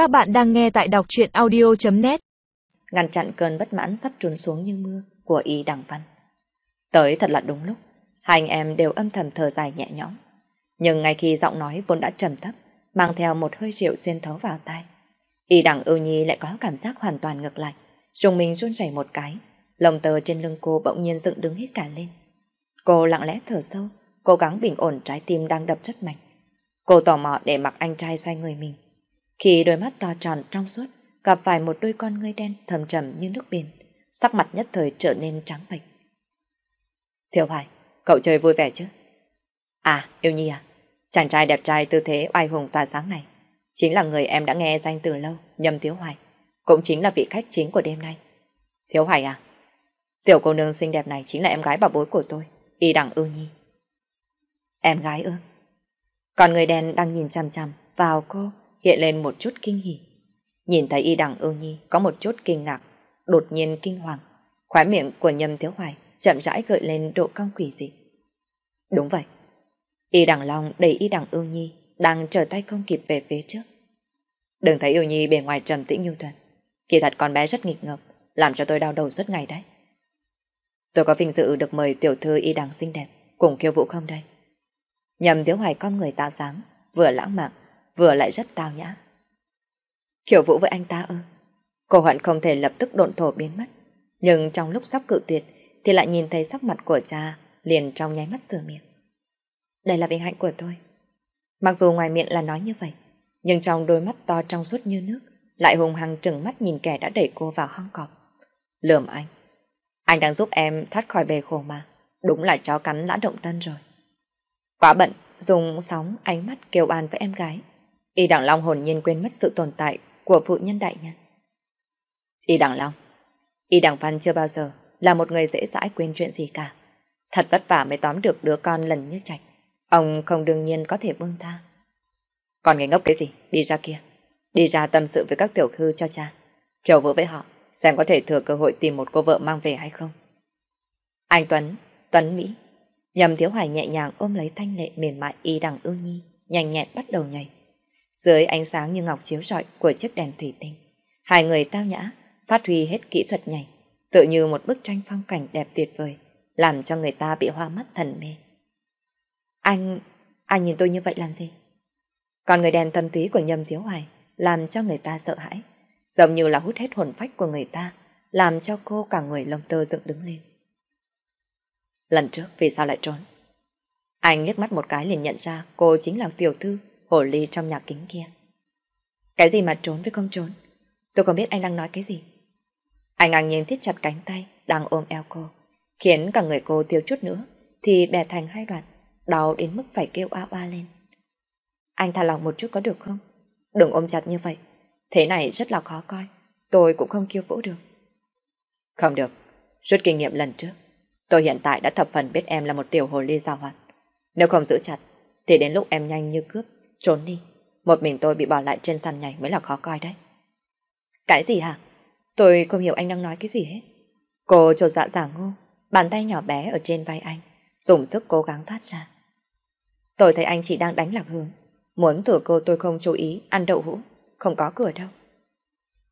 Các bạn đang nghe tại đọc truyện audio.net Ngăn chặn cơn bất mãn sắp trùn xuống như mưa của y đằng văn. Tới thật là đúng lúc, hai anh em đều âm thầm thở dài nhẹ nhõm. Nhưng ngay khi giọng nói vốn đã trầm thấp, mang theo một hơi rượu xuyên thấu vào tai, Y đằng ưu nhi lại có cảm giác hoàn toàn ngược lại. dùng mình run rẩy một cái, lồng tờ trên lưng cô bỗng nhiên dựng đứng hết cả lên. Cô lặng lẽ thở sâu, cố gắng bình ổn trái tim đang đập rất mạnh. Cô tò mò để mặc anh trai xoay người mình. Khi đôi mắt to tròn trong suốt, gặp phải một đôi con ngươi đen thầm trầm như nước biển, sắc mặt nhất thời trở nên trắng bệch. Thiếu Hoài, cậu chơi vui vẻ chứ? À, yêu nhi à, chàng trai đẹp trai tư thế oai hùng tỏa sáng này, chính là người em đã nghe danh từ lâu, Nhâm Thiếu Hoài, cũng chính là vị khách chính của đêm nay. Thiếu Hoài à, tiểu cô nương xinh đẹp này chính là em gái bà bối của tôi, Y đẳng Ưu Nhi. Em gái ư? Còn người đen đang nhìn chằm chằm vào cô, hiện lên một chút kinh hỉ. Nhìn thấy Y Đằng Ưu Nhi có một chút kinh ngạc, đột nhiên kinh hoàng. Khóe miệng của Nhâm Thiếu Hoài chậm rãi gợi lên độ cong quỷ dị. Đúng vậy. Y Đằng Long đẩy Y Đằng Ưu Nhi đang trở tay không kịp về phía trước. Đừng thấy Ưu Nhi bề ngoài trầm tĩnh như thuần. Kỳ thật con bé rất nghịch ngợp, làm cho tôi đau đầu suốt ngày đấy. Tôi có vinh dự được mời tiểu thư Y Đằng xinh đẹp cùng khiêu vũ không đây? Nhầm Thiếu Hoài con người tạo dáng, vừa lãng mạn, vừa lại rất tao nhã. kiều vũ với anh ta ư? Cô hận không thể lập tức độn thổ biến mất. Nhưng trong lúc sắp cự tuyệt thì lại nhìn thấy sắc mặt của cha liền trong nháy mắt sửa miệng. Đây là vinh hạnh của tôi. Mặc dù ngoài miệng là nói như vậy, nhưng trong đôi mắt to trong suốt như nước lại hùng hăng trừng mắt nhìn kẻ đã đẩy cô vào hang cọp. Lườm anh. Anh đang giúp em thoát khỏi bề khổ mà. Đúng là chó cắn đã động tân rồi. Quá bận, dùng sóng ánh mắt kêu an với em gái. Y Đảng Long hồn nhiên quên mất sự tồn tại của phụ nhân đại nhân. Y Đảng Long, Y Đảng Văn chưa bao giờ là một người dễ dãi quên chuyện gì cả. Thật vất vả mới tóm được đứa con lần như trạch. Ông không đương nhiên có thể buông tha. Còn ngây ngốc cái gì? Đi ra kia. Đi ra tâm sự với các tiểu thư cho cha. Khiêu vũ với họ, xem có thể thừa cơ hội tìm một cô vợ mang về hay không. Anh Tuấn, Tuấn Mỹ, nhầm thiếu hoài nhẹ nhàng ôm lấy thanh lệ mềm mại y đằng ưu nhi, nhanh nhẹn bắt đầu nhảy. Dưới ánh sáng như ngọc chiếu rọi của chiếc đèn thủy tinh, hai người tao nhã, phát huy hết kỹ thuật nhảy, tự như một bức tranh phong cảnh đẹp tuyệt vời, làm cho người ta bị hoa mắt thần mê. Anh, anh nhìn tôi như vậy làm gì? Còn người đèn tâm túy của nhâm thiếu hoài làm cho người ta sợ hãi, giống như là hút hết hồn phách của người ta, làm cho cô cả người lông tơ dựng đứng lên. Lần trước vì sao lại trốn? Anh liếc mắt một cái liền nhận ra cô chính là tiểu thư, hồ ly trong nhà kính kia. Cái gì mà trốn với không trốn? Tôi không biết anh đang nói cái gì. Anh ngang nhiên thiết chặt cánh tay, đang ôm eo cô, khiến cả người cô thiếu chút nữa, thì bè thành hai đoạn, đau đến mức phải kêu oa oa lên. Anh thả lòng một chút có được không? Đừng ôm chặt như vậy, thế này rất là khó coi, tôi cũng không kêu vũ được. Không được, rút kinh nghiệm lần trước. Tôi hiện tại đã thập phần biết em là một tiểu hồ ly giao hoạt. Nếu không giữ chặt, thì đến lúc em nhanh như cướp, trốn đi. Một mình tôi bị bỏ lại trên sàn nhảy mới là khó coi đấy. Cái gì hả? Tôi không hiểu anh đang nói cái gì hết. Cô trột dạ giả ngu, bàn tay nhỏ bé ở trên vai anh, dùng sức cố gắng thoát ra. Tôi thấy anh chỉ đang đánh lạc hướng, muốn thử cô tôi không chú ý ăn đậu hũ, không có cửa đâu.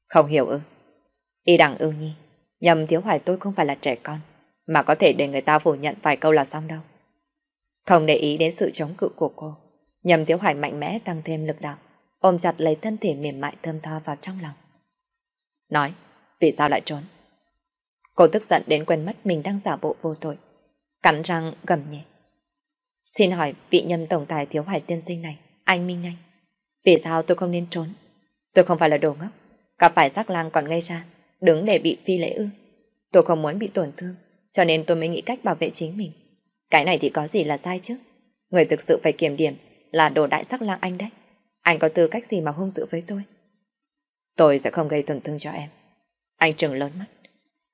Không hiểu ư? Y đẳng ưu nhi, nhầm thiếu hoài tôi không phải là trẻ con mà có thể để người ta phủ nhận vài câu là xong đâu. Không để ý đến sự chống cự của cô, nhầm Tiếu Hoài mạnh mẽ tăng thêm lực đạo, ôm chặt lấy thân thể mềm mại thơm tho vào trong lòng. Nói, vì sao lại trốn? Cô tức giận đến quên mất mình đang giả bộ vô tội, cắn răng gầm nhẹ. Xin hỏi vị nhầm tổng tài Thiếu Hoài tiên sinh này, anh Minh Anh, vì sao tôi không nên trốn? Tôi không phải là đồ ngốc, gặp phải giác lang còn gây ra, đứng để bị phi lễ ư. Tôi không muốn bị tổn thương, cho nên tôi mới nghĩ cách bảo vệ chính mình. Cái này thì có gì là sai chứ? Người thực sự phải kiểm điểm là đồ đại sắc lang anh đấy. Anh có tư cách gì mà hung dữ với tôi? Tôi sẽ không gây tổn thương cho em. Anh trừng lớn mắt.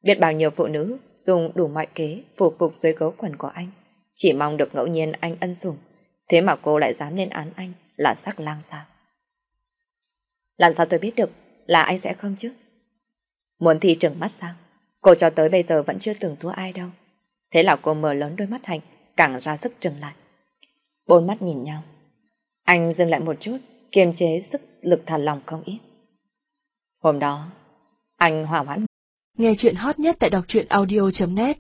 Biết bao nhiêu phụ nữ dùng đủ mọi kế phục phục dưới gấu quần của anh. Chỉ mong được ngẫu nhiên anh ân sủng. Thế mà cô lại dám lên án anh là sắc lang sao? Làm sao tôi biết được là anh sẽ không chứ? Muốn thì trừng mắt sao? Cô cho tới bây giờ vẫn chưa từng thua ai đâu. Thế là cô mở lớn đôi mắt hạnh, càng ra sức trừng lại. Bốn mắt nhìn nhau. Anh dừng lại một chút, kiềm chế sức lực thả lòng không ít. Hôm đó, anh hòa hoãn. Nghe chuyện hot nhất tại đọc truyện audio.net